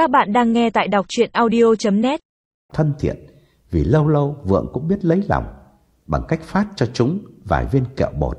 Các bạn đang nghe tại đọc chuyện audio.net Thân thiện, vì lâu lâu Vượng cũng biết lấy lòng, bằng cách phát cho chúng vài viên kẹo bột.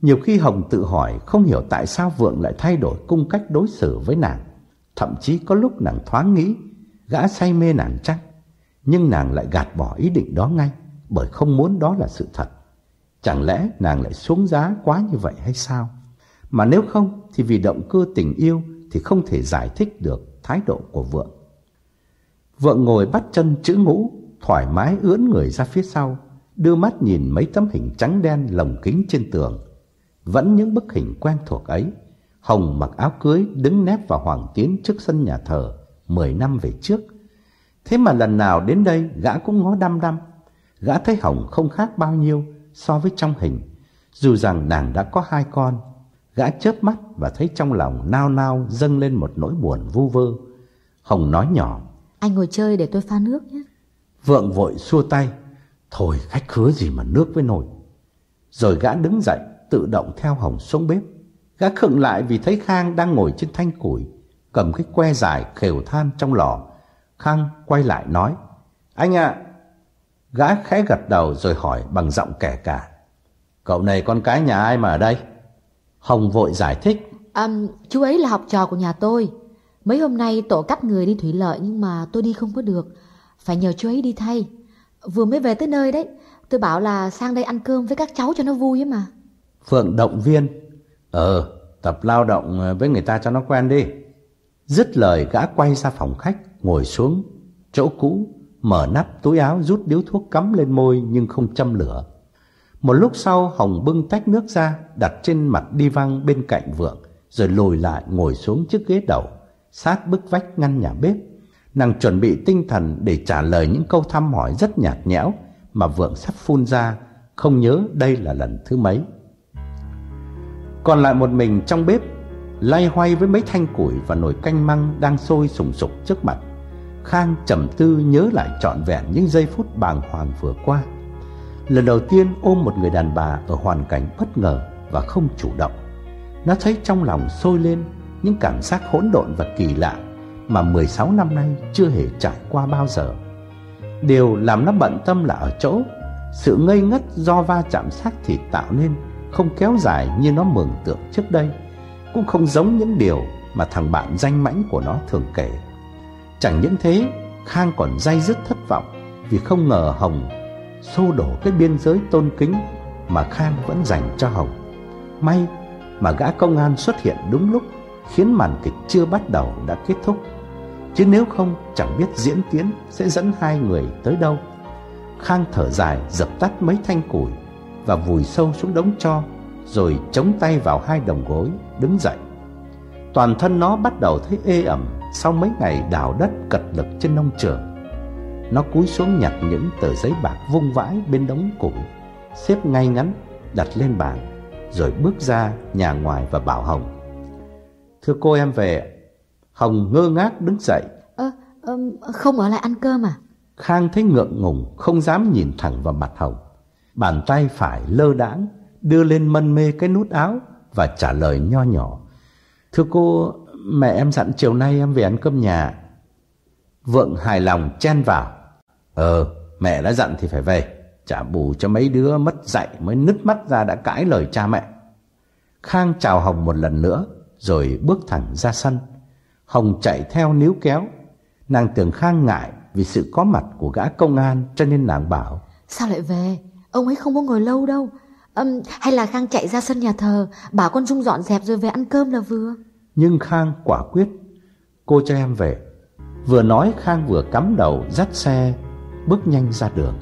Nhiều khi Hồng tự hỏi không hiểu tại sao Vượng lại thay đổi cung cách đối xử với nàng. Thậm chí có lúc nàng thoáng nghĩ, gã say mê nàng chắc. Nhưng nàng lại gạt bỏ ý định đó ngay, bởi không muốn đó là sự thật. Chẳng lẽ nàng lại xuống giá quá như vậy hay sao? Mà nếu không thì vì động cơ tình yêu thì không thể giải thích được thái độ của Vượng. Vượng ngồi bắt chân chữ ngũ, thoải mái ưỡn người ra phía sau, đưa mắt nhìn mấy tấm hình trắng đen lồng kính trên tường. Vẫn những bức hình quen thuộc ấy, Hồng mặc áo cưới đứng nép vào Hoàng Tiến trước sân nhà thờ 10 năm về trước. Thế mà lần nào đến đây gã cũng ngó đăm đăm, gã thấy Hồng không khác bao nhiêu so với trong hình, dù rằng nàng đã có hai con. Gã chớp mắt và thấy trong lòng nao nao dâng lên một nỗi buồn vu vơ. Hồng nói nhỏ. Anh ngồi chơi để tôi pha nước nhé. Vượng vội xua tay. Thôi khách khứa gì mà nước với nồi. Rồi gã đứng dậy tự động theo Hồng xuống bếp. Gã khựng lại vì thấy Khang đang ngồi trên thanh củi, cầm cái que dài khều than trong lò. Khang quay lại nói. Anh ạ. Gã khẽ gật đầu rồi hỏi bằng giọng kẻ cả. Cậu này con cái nhà ai mà ở đây? Hồng vội giải thích. À, chú ấy là học trò của nhà tôi. Mấy hôm nay tổ cắt người đi thủy lợi nhưng mà tôi đi không có được. Phải nhờ chú ấy đi thay. Vừa mới về tới nơi đấy. Tôi bảo là sang đây ăn cơm với các cháu cho nó vui ấy mà. Phượng động viên. Ờ, tập lao động với người ta cho nó quen đi. Dứt lời gã quay ra phòng khách, ngồi xuống chỗ cũ, mở nắp túi áo rút điếu thuốc cắm lên môi nhưng không châm lửa. Một lúc sau, Hồng bưng tách nước ra, đặt trên mặt đi văng bên cạnh vượng, rồi lùi lại ngồi xuống chiếc ghế đầu, sát bức vách ngăn nhà bếp. Nàng chuẩn bị tinh thần để trả lời những câu thăm hỏi rất nhạt nhẽo mà vượng sắp phun ra, không nhớ đây là lần thứ mấy. Còn lại một mình trong bếp, lay hoay với mấy thanh củi và nồi canh măng đang sôi sùng sục trước mặt. Khang trầm tư nhớ lại trọn vẹn những giây phút bàng hoàng vừa qua lần đầu tiên ôm một người đàn bà ở hoàn cảnh bất ngờ và không chủ động. Nó thấy trong lòng sôi lên những cảm giác hỗn độn và kỳ lạ mà 16 năm nay chưa hề trải qua bao giờ. Điều làm nó bận tâm là ở chỗ sự ngây ngất do va chạm xác thịt tạo nên không kéo dài như nó mường tượng trước đây, cũng không giống những điều mà thằng bạn danh mãnh của nó thường kể. Chẳng những thế, Khang còn day dứt thất vọng vì không ngờ Hồng xô đổ cái biên giới tôn kính mà Khang vẫn dành cho Hồng. May mà gã công an xuất hiện đúng lúc, khiến màn kịch chưa bắt đầu đã kết thúc. Chứ nếu không, chẳng biết diễn tiến sẽ dẫn hai người tới đâu. Khang thở dài, dập tắt mấy thanh củi và vùi sâu xuống đống cho, rồi chống tay vào hai đồng gối, đứng dậy. Toàn thân nó bắt đầu thấy ê ẩm sau mấy ngày đào đất cật lực trên nông trường. Nó cúi xuống nhặt những tờ giấy bạc vung vãi bên đống củi Xếp ngay ngắn đặt lên bàn Rồi bước ra nhà ngoài và bảo Hồng Thưa cô em về. Hồng ngơ ngác đứng dậy. Ơ, không ở lại ăn cơm à? Khang thấy ngượng ngùng Không dám nhìn thẳng vào mặt Hồng. Bàn tay phải lơ đãng Đưa lên mân mê cái nút áo Và trả lời nho nhỏ Thưa cô Mẹ em dặn chiều nay em về ăn cơm nhà. Vượng hài lòng chen vào Ờ, mẹ đã dặn thì phải về, trả bù cho mấy đứa mất dạy mới nứt mắt ra đã cãi lời cha mẹ. Khang chào Hồng một lần nữa, rồi bước thẳng ra sân. Hồng chạy theo níu kéo. Nàng tưởng Khang ngại vì sự có mặt của gã công an cho nên nàng bảo. Sao lại về? Ông ấy không có ngồi lâu đâu. Um, hay là Khang chạy ra sân nhà thờ, bảo con Dung dọn dẹp rồi về ăn cơm là vừa. Nhưng Khang quả quyết, cô cho em về. Vừa nói Khang vừa cắm đầu dắt xe bước nhanh ra đường.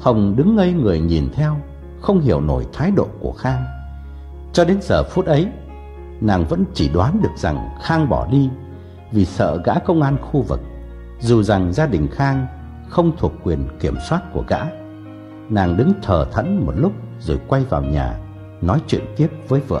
Hồng đứng ngây người nhìn theo, không hiểu nổi thái độ của Khang. Cho đến giờ phút ấy, nàng vẫn chỉ đoán được rằng Khang bỏ đi vì sợ gã công an khu vực, dù rằng gia đình Khang không thuộc quyền kiểm soát của gã. Nàng đứng thờ thẫn một lúc rồi quay vào nhà, nói chuyện tiếp với vợ.